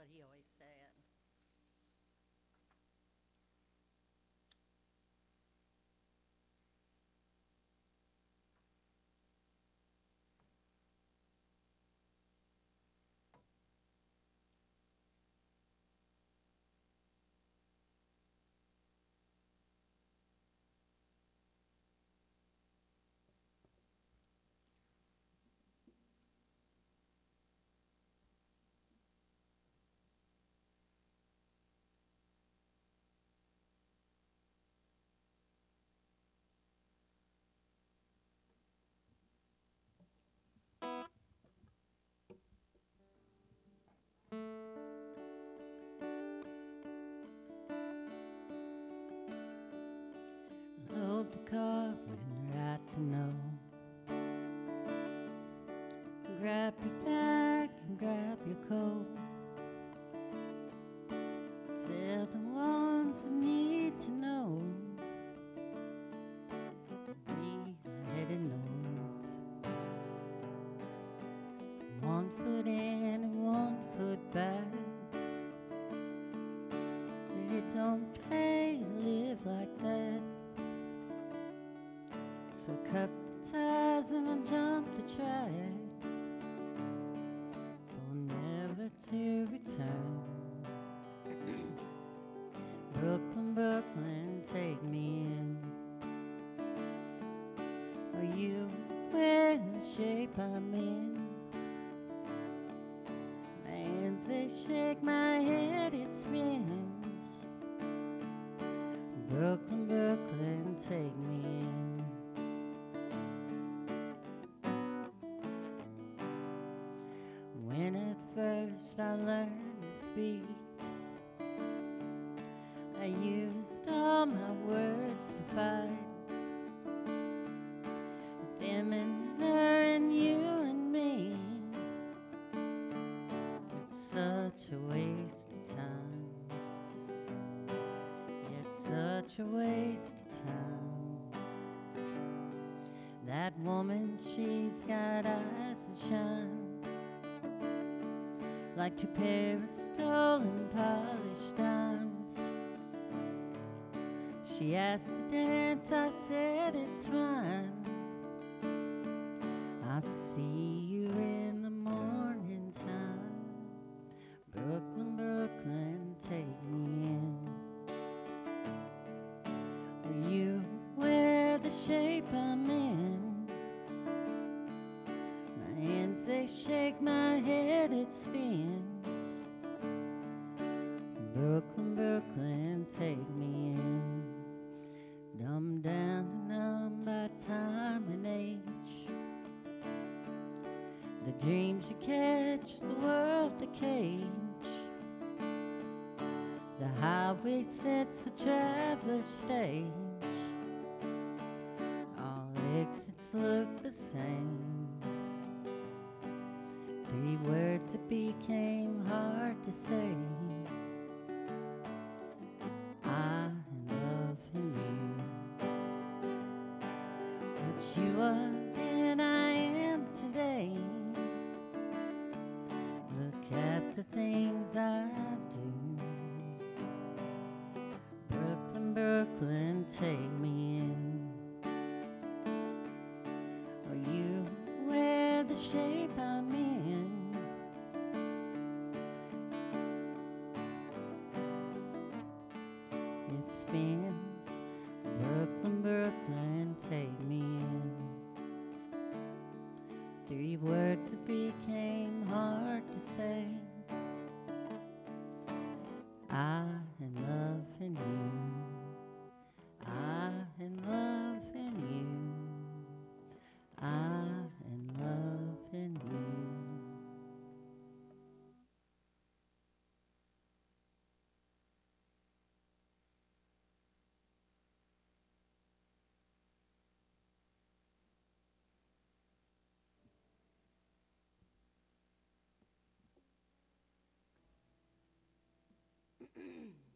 what he always Grab your bag and grab your coat. Tell the ones that need to know. We are headed north. One foot in and one foot back. It don't pay to live like that. So cut the ties and I'll jump the track I'm in? Man, say shake my a waste of time. That woman, she's got eyes that shine like two pair of stolen polished dimes. She asked to dance, I said it's fine. Shape I'm in? My hands they shake, my head it spins. Brooklyn, Brooklyn, take me in. Dumb down and numb by time and age. The dreams you catch, the world a cage. The highway sets the traveler's stage. Look the same. Three words that became hard to say. I love you. What you are and I am today. Look at the things It mm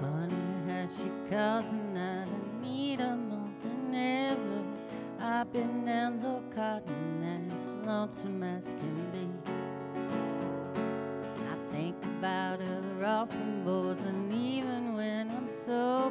Funny how she calls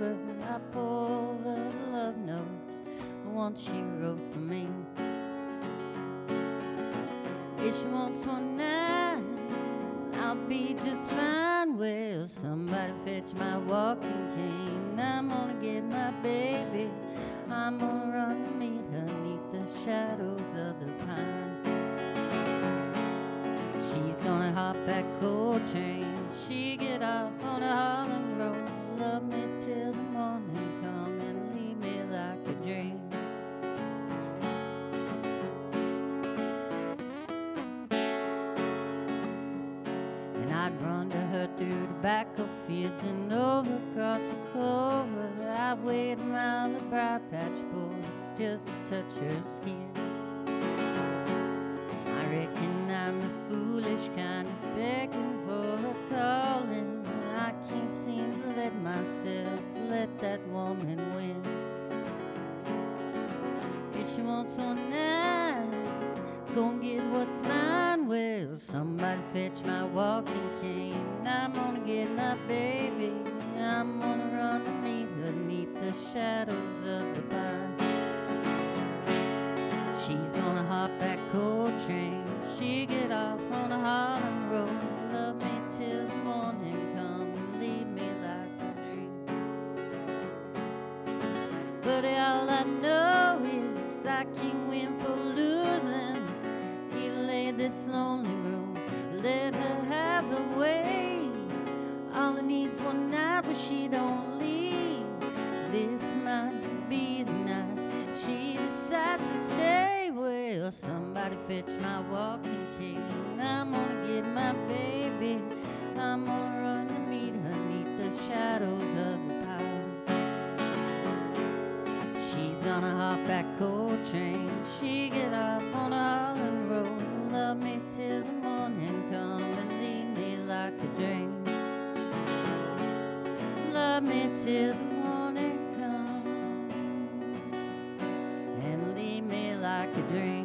sober, I pull over the love notes, the one she wrote for me. If she wants one night, I'll be just fine. Well, somebody fetch my walking cane. I'm gonna get my baby. I'm gonna run to meet her neath the shadows the patch boys just to touch her skin. Gonna get what's mine. Well, somebody fetch my walking cane. I'm gonna get my baby. I'm gonna run to meet her neath the shadows of the pine. She's gonna hop that coal train. She get off on a Harlem road. Love me till the morning come leave me like a dream. But all I know is I can't win for losing. This lonely room, let her have her way. All I needs one night where she don't leave. This might be the night she decides to stay. Well, somebody fetch my walking cane. I'm gonna get my baby. I'm gonna run to meet her neath the shadows of the pine. She's gonna hop that coal train. She get off till the morning come and leave me like a dream. Love me till the morning comes and leave me like a dream.